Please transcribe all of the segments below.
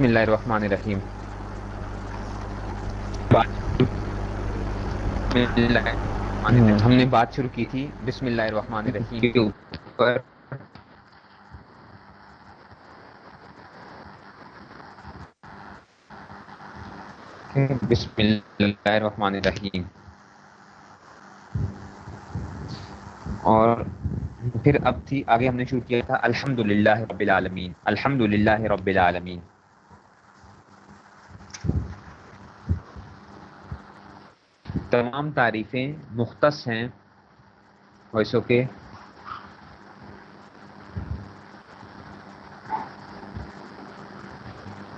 بسم اللہ الرحمن الرحیم۔ ہم نے بات شروع کی تھی۔ بسم اللہ الرحمن الرحیم۔ کے اوپر۔ بسم اللہ الرحمن الرحیم۔ اور پھر اب تھی آگے ہم نے شروع کیا تھا الحمد للہ رب العالمین۔ الحمد للہ رب العالمین۔ تمام تعریفیں مختص ہیں ویسو کے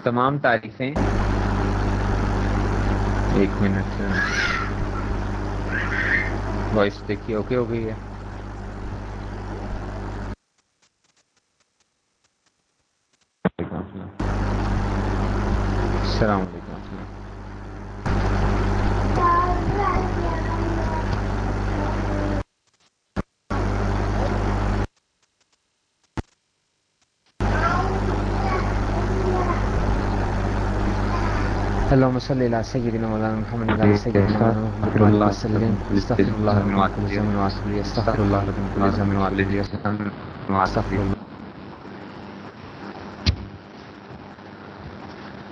تمام تعریفیں۔ ایک منٹ۔ وائس دیکھیے، اوکے ہو گئی ہے۔ السلام علیکم۔ اللهم صل على سيدنا مولانا محمد وعلى سيدنا محمد الله وسلم استغفر الله من كل ذنب واتوب استغفر الله من كل ذنب واتوب استغفر الله.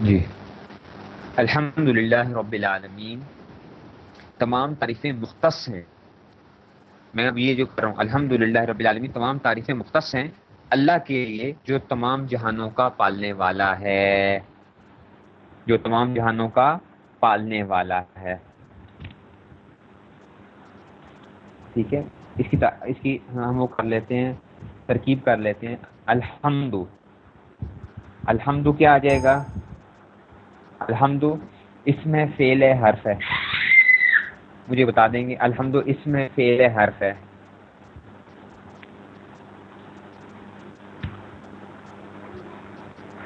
جی. الحمد للہ رب العالمین. تمام تعریفیں مختص ہیں. میں اب یہ جو کر رہا ہوں الحمد للہ رب العالمین تمام تعریفیں مختص ہیں. اللہ کے لیے جو تمام جہانوں کا پالنے والا ہے. جو تمام جہانوں کا پالنے والا ہے۔ ٹھیک ہے؟ اس کی اس کی ہم وہ کر لیتے ہیں، ترکیب کر لیتے ہیں۔ الحمد الحمد کیا آ جائے گا؟ الحمد اس میں فیل حرف ہے۔ مجھے بتا دیں گے الحمد اس میں فیل حرف ہے۔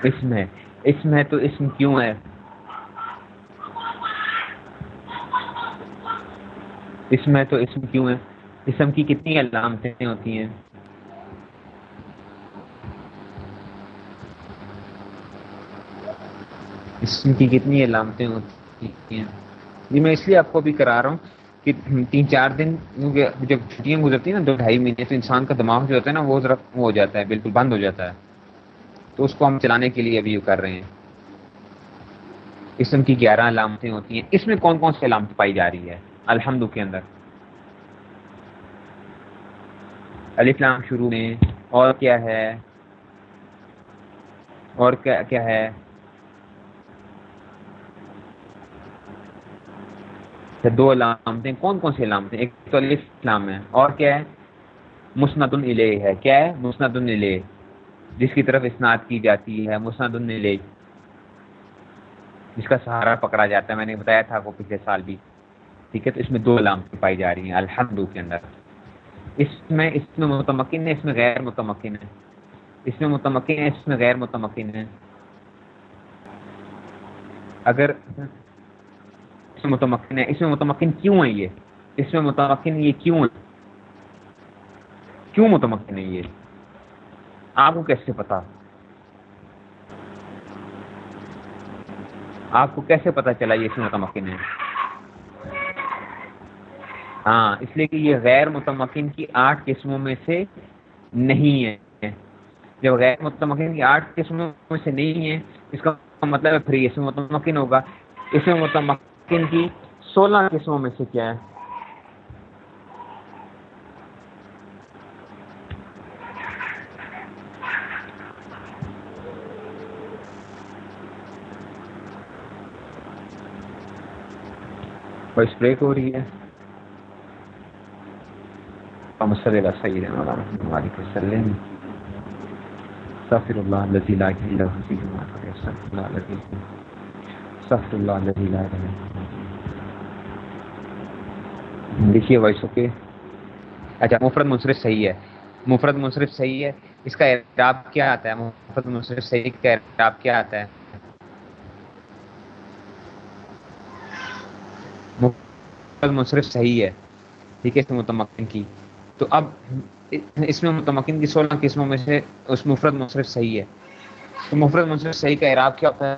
اس میں اس میں تو اسم کیوں ہے؟ اس میں تو اسم کیوں ہے؟ اسم کی کتنی علامتیں ہوتی ہیں؟ اسم کی کتنی علامتیں ہوتی ہیں؟ جی میں اس لیے آپ کو بھی کرا رہا ہوں کہ تین چار دن جب چھٹیاں گزرتی ہیں نا، دو ڈھائی مہینے، تو انسان کا دماغ جو ہوتا ہے نا، وہ ذرا وہ ہو جاتا ہے، بالکل بند ہو جاتا ہے۔ تو اس کو ہم چلانے کے لیے ابھی کر رہے ہیں۔ اسم کی گیارہ علامتیں ہوتی ہیں۔ اس میں کون کون سی علامت پائی جا رہی ہے؟ الحمد کے اندر۔ الفلام شروع میں اور کیا ہے؟ اور کیا کیا ہے؟ اچھا، دو علامتیں کون کون سی علامتیں ایک تو الفلام ہے۔ اور کیا ہے؟ مسند اللیہ ہے۔ کیا ہے؟ مسند اللیہ جس کی طرف اسناد کی جاتی ہے مسند اللیہ جس کا سہارا پکڑا جاتا ہے، میں نے بتایا تھا وہ پچھلے سال بھی۔ ٹھیک ہے، تو اس میں دو علامتیں پائی جا رہی ہیں، الحمد کے اندر۔ اس میں اس میں متمکن ہے، اس میں غیر متمکن ہے۔ اس میں متمکن ہے، اس میں غیر متمکن ہے۔ اگر اس میں متمکن ہے، اس میں متمکن کیوں ہے یہ؟ اس میں متمکن یہ کیوں ہے؟ کیوں متمکن ہے یہ؟ آپ کو کیسے پتا؟ آپ کو کیسے پتا چلا یہ اس میں متمکن ہے؟ ہاں اس لیے کہ یہ غیر متمکن کی آٹھ قسموں میں سے نہیں ہے۔ جب غیر متمکن کی آٹھ قسموں میں سے نہیں ہے، اس کا مطلب ہے پھر اس میں متمکن ہوگا۔ اس میں متمکن کی سولہ قسموں میں سے کیا ہے؟ وائس بریک ہو رہی ہے۔ اللهم صل على سيدنا محمد وعلى اله وسلم. استغفر الله الذي لا اله الا هو استغفر الله الذي استغفر الله الذي لا اله الا هو. دیکھیے وائس اوکے اچھا مفرد منصرف صحیح ہے۔ مفرد منصرف صحیح ہے۔ اس کا اعراب کیا آتا ہے؟ مفرد منصرف صحیح کا اعراب کیا آتا ہے؟ مفرد منصرف صحیح ہے۔ ٹھیک ہے، اس متمکن کی۔ تو اب اس میں متمکن کی سولہ قسموں میں سے اس مفرد مصرف صحیح ہے۔ تو مفرد منصرف صحیح کا اعراب کیا ہوتا ہے؟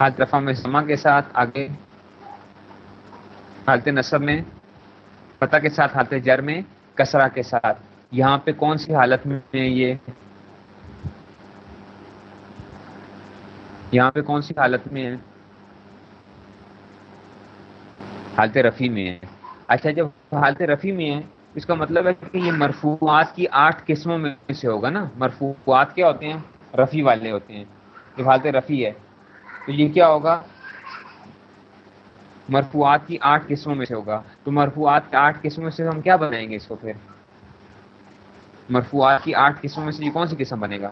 حالت رفع میں سما کے ساتھ آگے، حالت نصب میں، فتح کے ساتھ حالت جر میں کسرا کے ساتھ۔ یہاں پہ کون سی حالت میں یہ یہاں پہ کون سی حالت میں ہے حالت رفیع میں ہے اچھا جب حالت رفیع میں ہے اس کا مطلب ہے کہ یہ مرفوعات کی آٹھ قسموں میں سے ہوگا نا؟ مرفوعات کیا ہوتے ہیں؟ رفیع والے ہوتے ہیں۔ جب حالت رفیع ہے، تو یہ کیا ہوگا؟ مرفوعات کی آٹھ قسموں میں سے ہوگا۔ تو مرفوعات کی آٹھ قسموں سے ہم کیا بنائیں گے اس کو پھر؟ مرفوعات کی آٹھ قسموں میں سے یہ کون سی قسم بنے گا؟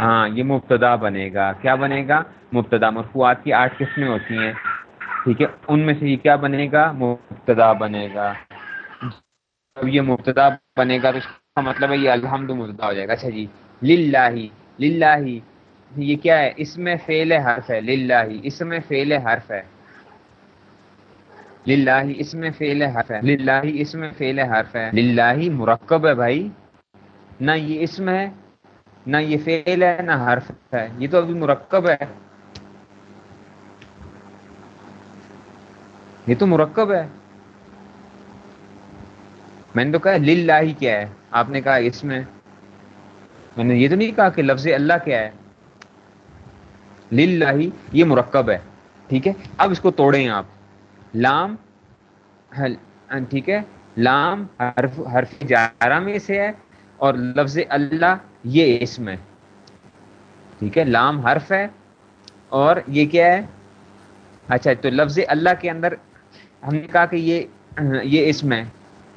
ہاں یہ مبتدا بنے گا۔ کیا بنے گا؟ مبتدا مرفوعات کی آٹھ قسمیں ہوتی ہیں۔ ٹھیک ہے، ان میں سے یہ کیا بنے گا؟ مبتدا بنے گا۔ جب یہ مبتدا بنے گا تو اس کا مطلب ہے یہ الحمد مبتدا ہو جائے گا۔ اچھا جی للہ للہ، یہ کیا ہے؟ اس میں فیل حرف ہے۔ للہ، اس میں فیل حرف ہے۔ للہ، اس میں فیل حرف ہے۔ للہ، اس میں فیل حرف ہے۔ للہ مرکب ہے بھائی۔ نہ یہ اسم ہے نہ یہ فیل ہے نہ حرف ہے۔ یہ تو ابھی مرکب ہے۔ یہ تو مرکب ہے۔ میں نے تو کہا للہ ہی کیا ہے۔ آپ نے کہا اس میں۔ میں نے یہ تو نہیں کہا کہ لفظ اللہ کیا ہے۔ للہ ہی یہ مرکب ہے۔ ٹھیک ہے؟ اب اس کو توڑیں آپ۔ لام ہاں، ٹھیک ہے؟ لام حرف حرف جارہ میں سے ہے۔ اور لفظ اللہ یہ اسم ہے ٹھیک ہے، لام حرف ہے۔ اور یہ کیا ہے؟ اچھا تو لفظ اللہ کے اندر ہم نے کہا کہ یہ یہ اسم ہے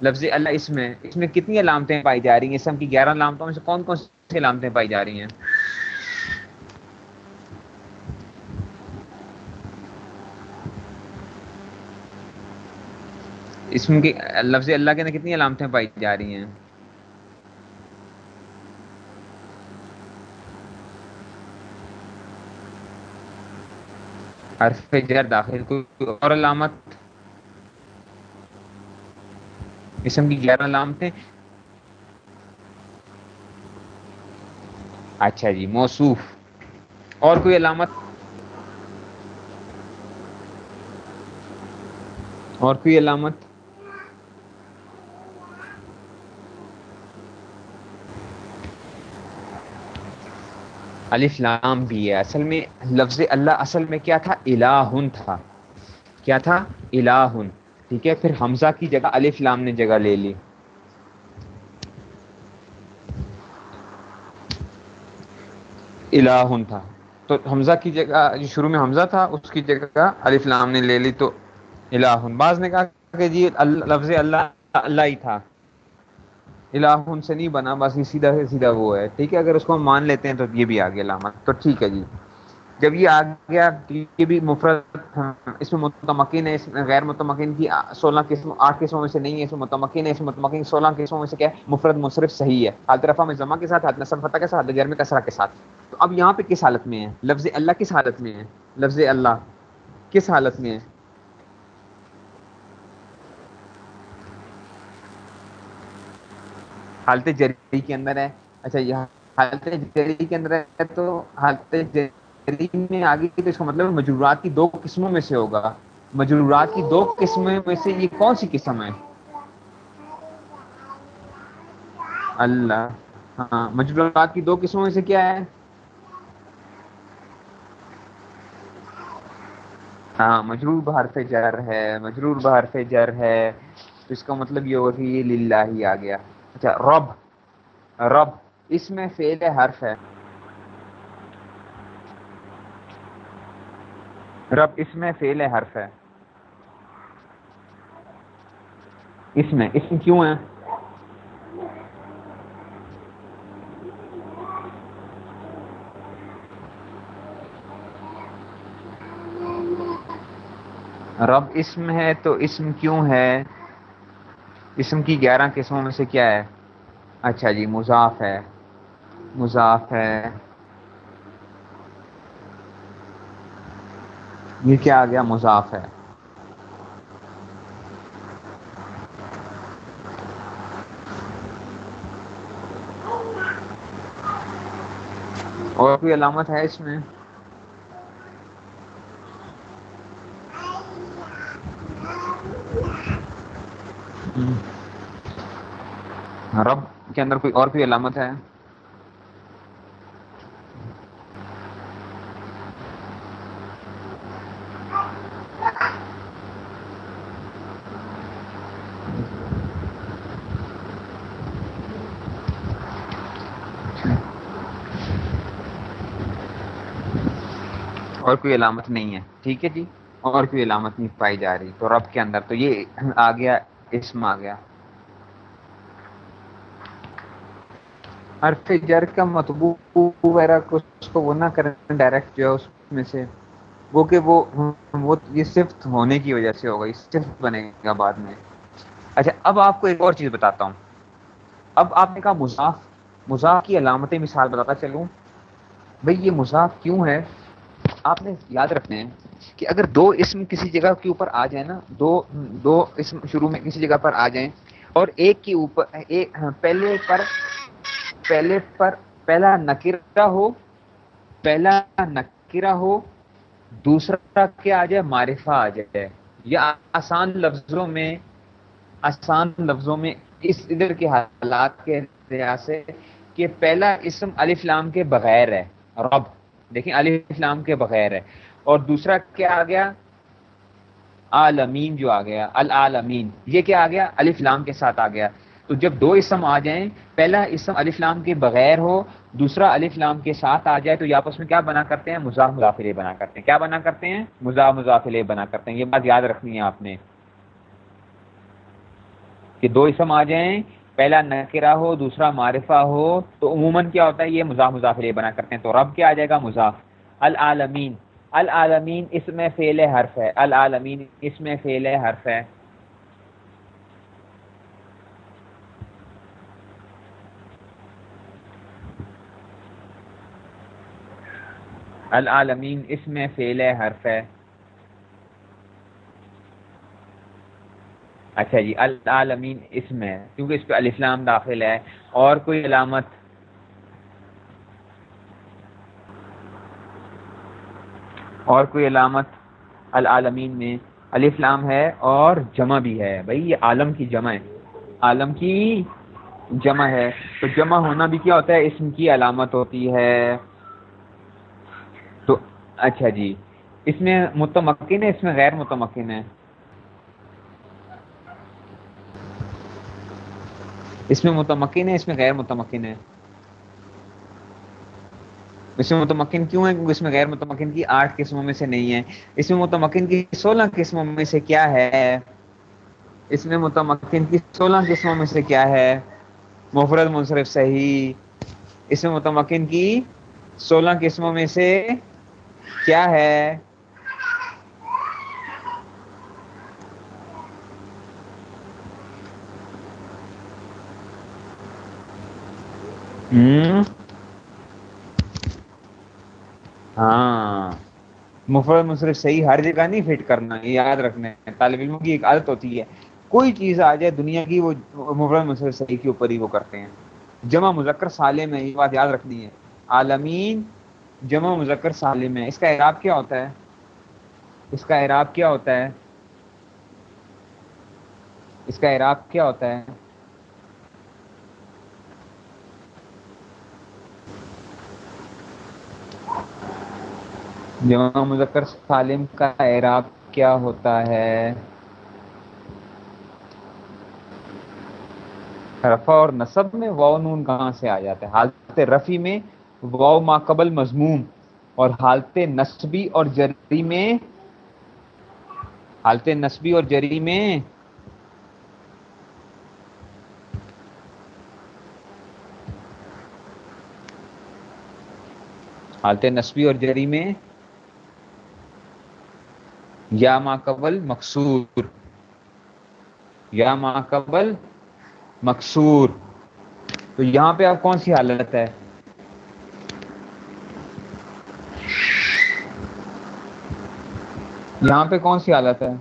لفظ اللہ اسم ہے اس میں کتنی علامتیں پائی جا رہی ہیں؟ اسم کی گیارہ علامتوں میں سے کون کون سی علامتیں پائی جا رہی ہیں؟ اسم کی، لفظ اللہ کے اندر کتنی علامتیں پائی جا رہی ہیں؟ حرف جر داخل کوئی اور علامت اسم کی گیارہ علامتیں اچھا جی موصوف۔ اور کوئی علامت؟ اور کوئی علامت؟ الف لام بھی ہے۔ اصل میں لفظ اللہ اصل میں کیا تھا؟ الہن تھا۔ کیا تھا؟ الہن ٹھیک ہے، پھر حمزہ کی جگہ الف لام نے جگہ لے لی۔ الہن تھا۔ تو حمزہ کی جگہ، جو شروع میں حمزہ تھا، اس کی جگہ الف لام نے لے لی تو الہن بعض نے کہا کہ جی لفظ اللہ اللہ ہی تھا۔ الہن سے نہیں بنا، بس یہ سیدھا سے سیدھا وہ ہے۔ ٹھیک ہے، اگر اس کو ہم مان لیتے ہیں تو یہ بھی آ گیا علامت تو ٹھیک ہے جی۔ جب یہ آ گیا یہ بھی مفرد اس میں متمکن ہے اس میں غیر متمکن کی سولہ قسم، آٹھ قسموں میں سے نہیں ہے، اس میں متمکن ہے، اس میں متمکن سولہ قسموں میں سے کیا ہے؟ مفرد مصرف صحیح ہے۔ حالت رفع میں جمع کے ساتھ حالت نصب فتح کے ساتھ حالت جر کسرہ کے ساتھ۔ تو اب یہاں پہ کس حالت میں ہے؟ لفظ اللہ کس حالت میں ہے؟ لفظ اللہ کس حالت میں ہے؟ حالت جری کے اندر ہے۔ اچھا یہاں حالت جری کے اندر ہے تو حالت جری میں آگے تو اس کا مطلب مجرورات کی دو قسموں میں سے ہوگا۔ مجرورات کی دو قسموں میں سے یہ کون سی قسم ہے؟ اللہ ہاں مجرورات کی دو قسموں میں سے کیا ہے؟ ہاں مجرور بحرف جر ہے، مجرور بحرف جر ہے۔ تو اس کا مطلب یہ ہوگا کہ یہ للہ ہی آ گیا۔ اچھا رب۔ رب، اس میں فعل حرف ہے۔ رب، اس میں فعل حرف ہے۔ اس میں اس میں کیوں ہے؟ رب اسم ہے تو اسم کیوں ہے؟ اسم کی گیارہ قسموں میں سے کیا ہے؟ اچھا جی مضاف ہے۔ مضاف ہے۔ یہ کیا آ گیا؟ مضاف ہے۔ اور کوئی علامت ہے اس میں رب کے اندر کوئی اور کوئی علامت ہے؟ اور کوئی علامت نہیں ہے، ٹھیک ہے جی؟ اور کوئی علامت نہیں پائی جا رہی، تو رب کے اندر تو یہ آ گیا، اسم آ گیا۔ حرف جر کا مطبوع وغیرہ اس کو وہ نہ کریں ڈائریکٹ جو ہے اس میں سے، وہ کہ وہ وہ یہ صفت ہونے کی وجہ سے ہوگا، یہ صفت بنے گا بعد میں۔ اچھا اب آپ کو ایک اور چیز بتاتا ہوں۔ اب آپ نے کہا مضاف مضاف کی علامتیں مثال بتاتا چلوں۔ بھئی یہ مضاف کیوں ہے؟ آپ نے یاد رکھنے ہیں کہ اگر دو اسم کسی جگہ کے اوپر آ جائیں نا، دو دو اسم شروع میں کسی جگہ پر آ جائیں اور ایک کے اوپر، ایک، پہلے پر پہلے پر پہلا نکرہ ہو، پہلا نکرہ ہو، دوسرا کیا آ جائے؟ معرفہ آ جائے۔ یا آسان لفظوں میں آسان لفظوں میں اس ادھر کے حالات کے لحاظ سے کہ پہلا اسم الف لام کے بغیر ہے، رب۔ دیکھیں، الف لام کے بغیر ہے۔ اور دوسرا کیا آ گیا؟ عالمین جو آ گیا، العالمین۔ یہ کیا آ گیا؟ الف لام کے ساتھ آ گیا۔ تو جب دو اسم آ جائیں، پہلا اسم الف لام کے بغیر ہو، دوسرا الف لام کے ساتھ آ جائے، تو یہ آپس میں کیا بنا کرتے ہیں؟ مزاح مضافلے بنا کرتے ہیں۔ کیا بنا کرتے ہیں؟ مزاح مضافلے بنا کرتے ہیں۔ یہ بات یاد رکھنی ہے آپ نے کہ دو اسم آ جائیں، پہلا نکرا ہو، دوسرا معرفہ ہو، تو عموماً کیا ہوتا ہے؟ یہ مزاح مضافلے بنا کرتے ہیں۔ تو رب کیا آ جائے گا؟ مضاف۔ العالمین۔ العالمین اس میں فیل حرف ہے۔ العالمین اس میں فیل حرف ہے۔ العالمین، اس میں فیل حرف ہے۔ اچھا جی العالمین، اس میں، کیونکہ اس پہ الاسلام داخل ہے۔ اور کوئی علامت؟ اور کوئی علامت؟ العالمین میں الاسلام ہے اور جمع بھی ہے۔ بھائی، یہ عالم کی جمع ہے۔ عالم کی جمع ہے۔ تو جمع ہونا بھی کیا ہوتا ہے؟ اسم کی علامت ہوتی ہے۔ اچھا جی۔ اس میں متمکن ہے، اس میں غیر متمکن ہے؟ اس میں متمکن ہے، اس میں غیر متمکن ہے؟ اس میں متمکن کیوں ہے؟ کیونکہ اس میں غیر متمکن کی آٹھ قسموں میں سے نہیں ہے۔ اس میں متمکن کی سولہ قسموں میں سے کیا ہے؟ اس میں متمکن کی سولہ قسموں میں سے کیا ہے؟ مفرد، منصرف، صحیح۔ اس میں متمکن کی سولہ قسموں میں سے کیا ہے؟ ہاں۔ مفرد مصرف صحیح، ہر جگہ نہیں فٹ کرنا، یہ یاد رکھنا ہے۔ طالب علموں کی ایک عادت ہوتی ہے۔ کوئی چیز آ جائے دنیا کی، وہ مفرد مصرف صحیح کے اوپر ہی وہ کرتے ہیں۔ جمع مذکر سالم ہے یہ بات یاد رکھنی ہے۔ عالمین جمع مذکر سالم ہے اس کا اعراب کیا ہوتا ہے؟ اس کا اعراب کیا ہوتا ہے؟ اس کا اعراب کیا ہوتا ہے؟ جمع مذکر سالم کا اعراب کیا ہوتا ہے؟ رفع اور نصب میں واؤ نون کہاں سے آ جاتا ہے؟ حالت رفی میں واؤ ما قبل مضموم، اور حالت نصبی اور جری میں، حالت نصبی اور جری میں۔ حالت نصبی اور جری میں۔ یا ما قبل مقصور۔ یا ما قبل مقصور۔ تو یہاں پہ اب کون سی حالت ہے؟ یہاں پہ کون سی حالت ہے؟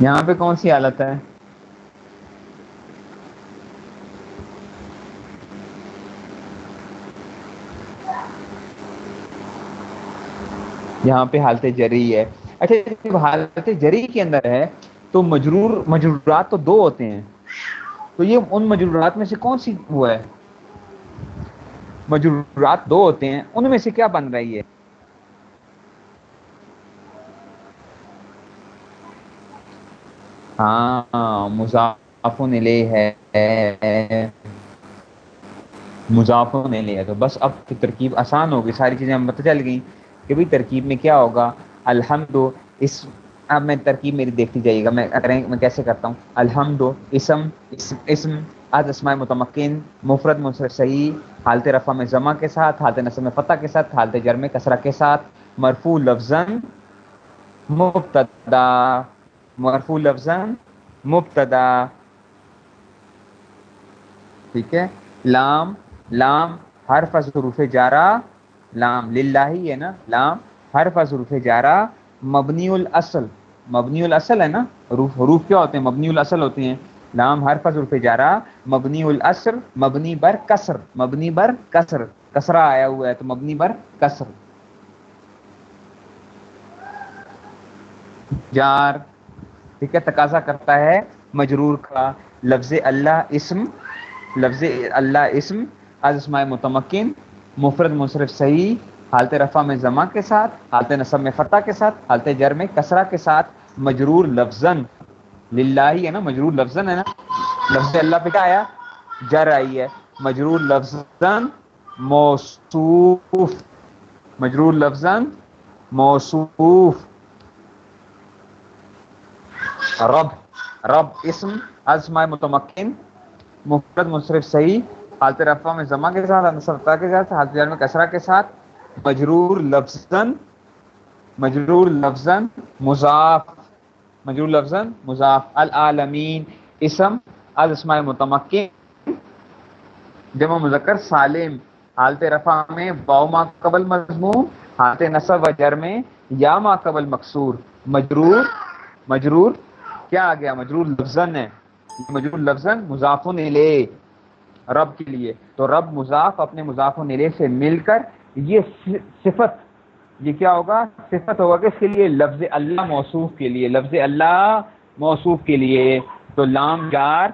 یہاں پہ کون سی حالت ہے؟ یہاں پہ حالت جری ہے۔ اچھا جب حالت جری کے اندر ہے تو مجرور، مجرورات تو دو ہوتے ہیں۔ تو یہ ان مجرورات میں سے کون سی وہ ہے؟ مجرورات دو ہوتے ہیں، ان میں سے کیا بن رہی ہے؟ ہاں مضاف لے ہے۔ مضاف لے ہے تو بس اب ترکیب آسان ہوگی ساری چیزیں ہم پتہ چل گئیں کہ بھائی ترکیب میں کیا ہوگا؟ الحمد، اس اب میں ترکیب میری دیکھتی جائیے گا میں میں کیسے کرتا ہوں؟ الحمد، اسم اسم از اسماء متمکن، مفرد مصرف صحیح، حالت رفع میں ضمع کے ساتھ، حالت نصب میں فتح کے ساتھ، حالت جرم کسرہ کے ساتھ، مرفوع لفظن مبتدا، مرفوع لفظن مبتدا۔ ٹھیک ہے؟ لام لام، حرف حروف جارا لام للہ ہی ہے نا؟ لام، حرف حروف جارا مبنی الاصل۔ مبنی الاصل ہے نا؟ حروف حروف کیا ہوتے ہیں؟ مبنی الاصل ہوتے ہیں۔ لام حرف حروف جارا مبنی الاصل، مبنی بر کسر، مبنی بر کسر۔ کسرا آیا ہوا ہے تو مبنی بر کسر۔ جار، ٹھیک ہے، تقاضا کرتا ہے مجرور کا۔ لفظ اللہ اسم، لفظ اللہ اسم از اسماء متمکن، مفرد مصرف صحیح، حالت رفع میں ضمع کے ساتھ، حالت نصب میں فتح کے ساتھ، حالت جر میں کسرہ کے ساتھ۔ مجرور لفظن للہ ہے نا، مجرور لفظن ہے نا۔ لفظ اللہ پہ کیا آیا؟ جر آئی ہے۔ مجرور لفظن موصوف۔ مجرور لفظن موصوف۔ رب رب اسم اسماء متمکن۔ مفرد مصرف صحیح۔ حالت رفع میں زماں کے ساتھ نصرتا کے ساتھ، حالت جر میں کسرہ کے ساتھ۔ مجرور لفظن مجرور لفظن مضاف۔ مجرور لفظن مضاف العالمین، اسم از اسماء متمکن، جمع مذکر، سالم، حالت رفع میں باؤ ما قبل مضمون حالت نصب و جر میں، یا ما قبل مقصور، مجرور مجرور، کیا آ گیا؟ مجرور لفظن ہے، مجرور لفظن مضاف لے رب کے لیے، تو رب مضاف اپنے مضاف نیلے سے مل کر یہ صفت یہ کیا ہوگا؟ صفت ہوگا کہ اس کے لیے لفظ اللہ موصوف کے لیے، لفظ اللہ موصوف کے لیے۔ تو لام جار،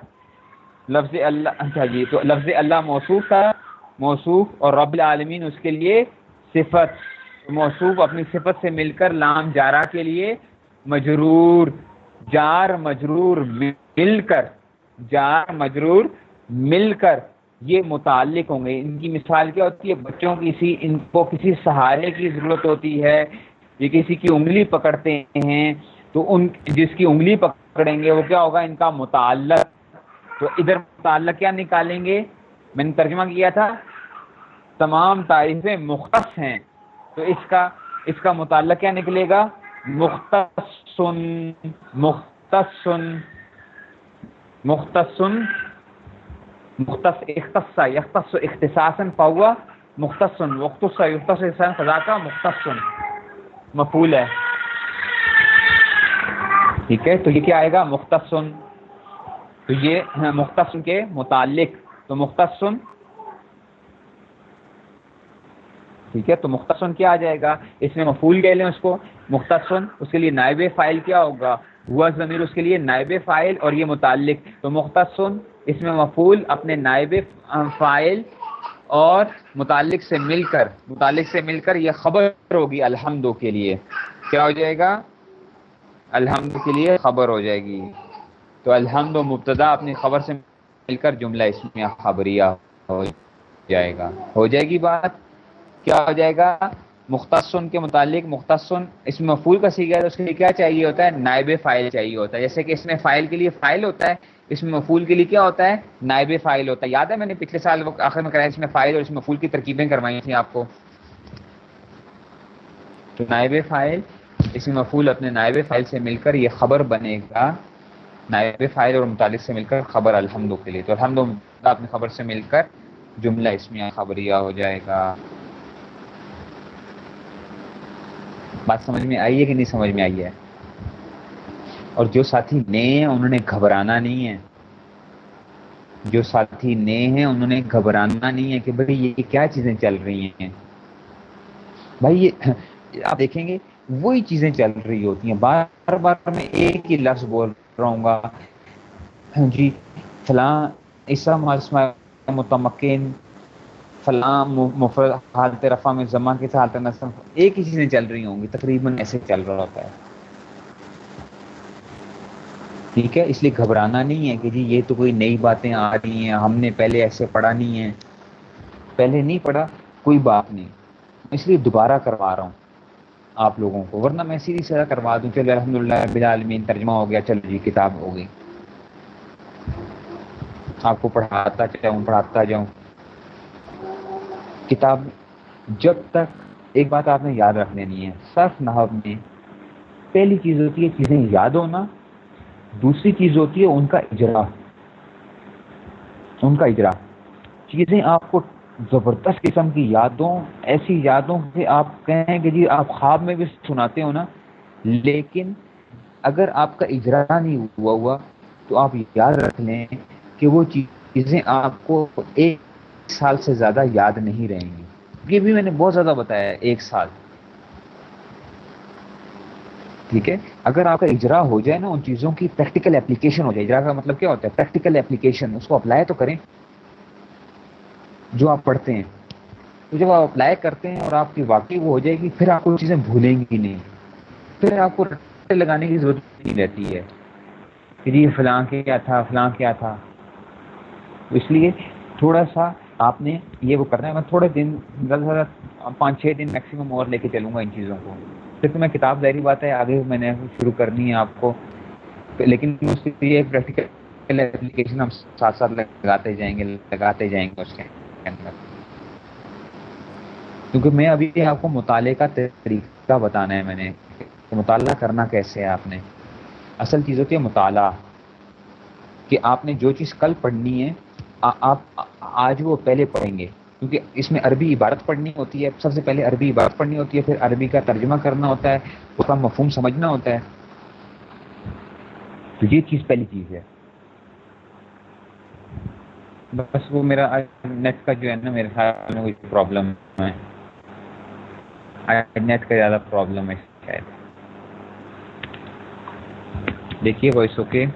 لفظ اللہ اچھا جی تو لفظ اللہ موصوف کا، موصوف اور رب العالمین اس کے لیے صفت۔ موصوف اپنی صفت سے مل کر لام جارا کے لیے مجرور، جار مجرور مل کر، جار مجرور مل کر۔ یہ متعلق ہوں گے۔ ان کی مثال کیا ہوتی ہے؟ بچوں کی سی ان کو کسی سہارے کی ضرورت ہوتی ہے، یہ کسی کی انگلی پکڑتے ہیں، تو ان جس کی انگلی پکڑیں گے، وہ کیا ہوگا؟ ان کا متعلق تو ادھر متعلق کیا نکالیں گے؟ میں نے ترجمہ کیا تھا۔ تمام تعریفیں مختص ہیں۔ تو اس کا اس کا متعلق کیا نکلے گا؟ مختصن مختصن مختصن مختص اختص یختص اختصاصا فهو مختص واختص يختص انسان فذاك مختص مفعول ہے۔ ٹھیک ہے؟ تو یہ کیا آئے گا؟ مختص۔ تو یہ مختص کے متعلق۔ تو مختص۔ ٹھیک ہے؟ تو مختصن کیا آ جائے گا؟ اس میں مفول کہہ لیں اس کو۔ مختصن اس کے لیے نائب فائل کیا ہوگا؟ ہوا ضمیر اس کے لیے نائب فائل اور یہ متعلق۔ تو مختصن اس میں مفول اپنے نائب فائل اور متعلق سے مل کر، متعلق سے مل کر یہ خبر ہوگی الحمد کے لیے۔ کیا ہو جائے گا؟ الحمد کے لیے خبر ہو جائے گی۔ تو الحمد و مبتدا اپنی خبر سے مل کر جملہ اس میں خبریہ ہو جائے گا۔ ہو جائے گی بات؟ کیا ہو جائے گا؟ مختصن کے متعلق، مختصن اس میں مفول کا سیکھا ہے، تو اس کے لیے کیا چاہیے ہوتا ہے؟ نائب فائل چاہیے ہوتا ہے۔ جیسے کہ اس میں فائل کے لیے فائل ہوتا ہے، اس میں مفول کے لیے کیا ہوتا ہے؟ نائب فائل ہوتا ہے۔ یاد ہے، میں نے پچھلے سال آخر میں کرایا اس میں فائل اور اس میں مفول کی ترکیبیں کروائی تھیں آپ کو۔ تو نائب فائل، اس میں مفول اپنے نائب فائل سے مل کر یہ خبر بنے گا۔ نائب فائل اور متعلق سے مل کر خبر الحمد کے لیے تو الحمد اپنی خبر سے مل کر جملہ اس میں خبریہ ہو جائے گا۔ بات سمجھ میں آئی ہے کہ نہیں سمجھ میں آئی ہے؟ اور جو ساتھی نئے ہیں، انہوں نے گھبرانا نہیں ہے۔ جو ساتھی نئے ہیں، انہوں نے گھبرانا نہیں ہے کہ بھائی یہ کیا چیزیں چل رہی ہیں؟ بھائی یہ آپ دیکھیں گے، وہی چیزیں چل رہی ہوتی ہیں۔ بار بار میں ایک ہی لفظ بول رہا ہوں گا ہاں جی فلاں عیسا متمکن فلاں مفرد حالت رفع میں زماں کے حالت نصب ایک ہی چیزیں چل رہی ہوں گی، تقریباً ایسے چل رہا ہوتا ہے۔ ٹھیک ہے؟ اس لیے گھبرانا نہیں ہے کہ جی یہ تو کوئی نئی باتیں آ رہی ہیں، ہم نے پہلے ایسے پڑھا نہیں ہے پہلے نہیں پڑھا، کوئی بات نہیں۔ اس لیے دوبارہ کروا رہا ہوں آپ لوگوں کو، ورنہ میں سیدھی سیدھا کروا دوں چلو الحمد للہ بلالمین ترجمہ ہو گیا چلو جی کتاب ہو گئی۔ آپ کو پڑھاتا جاؤں پڑھاتا جاؤں۔ کتاب جب تک ایک بات آپ نے یاد رکھ لینی ہے، صرف نحب میں پہلی چیز ہوتی ہے چیزیں یاد ہونا، دوسری چیز ہوتی ہے ان کا اجرا، ان کا اجرا۔ چیزیں آپ کو زبردست قسم کی یادوں، ایسی یادوں سے آپ کہیں کہ جی آپ خواب میں بھی سناتے ہو نا، لیکن اگر آپ کا اجرا نہیں ہوا ہوا تو آپ یاد رکھ لیں کہ وہ چیزیں آپ کو ایک سال سے زیادہ یاد نہیں رہیں گی۔ یہ بھی میں نے بہت زیادہ بتایا ہے، ایک سال۔ ٹھیک ہے؟ اگر آپ کا اجرا ہو جائے نا، ان چیزوں کی پریکٹیکل اپلیکیشن ہو جائے۔ اجرا کا مطلب کیا ہوتا ہے؟ پریکٹیکل اپلیکیشن اس کو اپلائی تو کریں۔ جو آپ پڑھتے ہیں۔ تو جب آپ اپلائی کرتے ہیں اور آپ کی واقعی وہ ہو جائے گی، پھر آپ کو چیزیں بھولیں گی نہیں۔ پھر آپ کو رٹے لگانے کی ضرورت نہیں رہتی ہے۔ کہ جی فلاں کیا تھا، فلاں کیا تھا۔ اس لیے تھوڑا سا آپ نے یہ وہ کرنا ہے، میں تھوڑے دن، زیادہ سے زیادہ پانچ چھ دن میکسیمم اور لے کے چلوں گا ان چیزوں کو۔ پھر تو میں کتاب ظاہری بات ہے، آگے میں نے شروع کرنی ہے آپ کو۔ لیکن اس کے لیے پریکٹیکل اپلیکیشن ہم ساتھ ساتھ لگاتے جائیں گے، لگاتے جائیں گے اس کے اندر۔ کیونکہ میں ابھی آپ کو مطالعے کا طریقہ بتانا ہے میں نے مطالعہ کرنا کیسے ہے آپ نے۔ اصل چیز ہوتی ہے مطالعہ، کہ آپ نے جو چیز کل پڑھنی ہے آپ آج وہ پہلے پڑھیں گے، کیونکہ اس میں عربی عبارت پڑھنی ہوتی ہے۔ سب سے پہلے عربی عبارت پڑھنی ہوتی ہے، پھر عربی کا ترجمہ کرنا ہوتا ہے، اس کا مفہوم سمجھنا ہوتا ہے۔ تو یہ چیز پہلی چیز ہے۔ بس وہ میرا نیٹ کا جو ہے نا، میرے خیال میں کوئی پرابلم ہے۔ نیٹ کا زیادہ پرابلم ہے شاید۔ دیکھیے وائس اوکے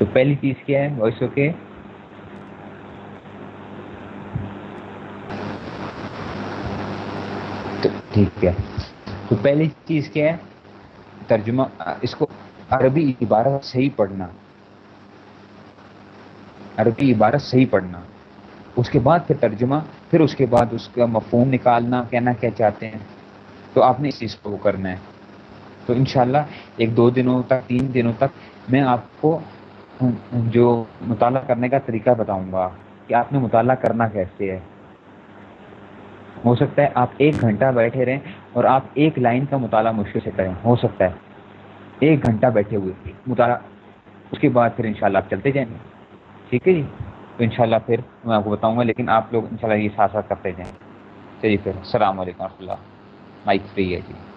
تو پہلی چیز کیا ہے؟ وائس اوکے ٹھیک ہے۔ تو پہلی چیز کیا ہے؟ ترجمہ، اس کو عربی عبارت صحیح پڑھنا۔ عربی عبارت صحیح پڑھنا۔ اس کے بعد پھر ترجمہ، پھر اس کے بعد اس کا مفہوم نکالنا، کہنا کیا چاہتے ہیں۔ تو آپ نے اس چیز کو کرنا ہے۔ تو انشاءاللہ ایک دو دنوں تک، تین دنوں تک میں آپ کو جو مطالعہ کرنے کا طریقہ بتاؤں گا کہ آپ نے مطالعہ کرنا کیسے ہے۔ ہو سکتا ہے آپ ایک گھنٹہ بیٹھے رہیں اور آپ ایک لائن کا مطالعہ مشکل سے کریں۔ ہو سکتا ہے ایک گھنٹہ بیٹھے ہوئے مطالعہ۔ اس کے بعد پھر انشاءاللہ آپ چلتے جائیں گے۔ ٹھیک ہے جی؟ تو انشاءاللہ پھر میں آپ کو بتاؤں گا، لیکن آپ لوگ انشاءاللہ یہ ساتھ ساتھ کرتے جائیں۔ چلیے پھر، السلام علیکم و رحمۃ اللہ۔ مائک فری ہے جی۔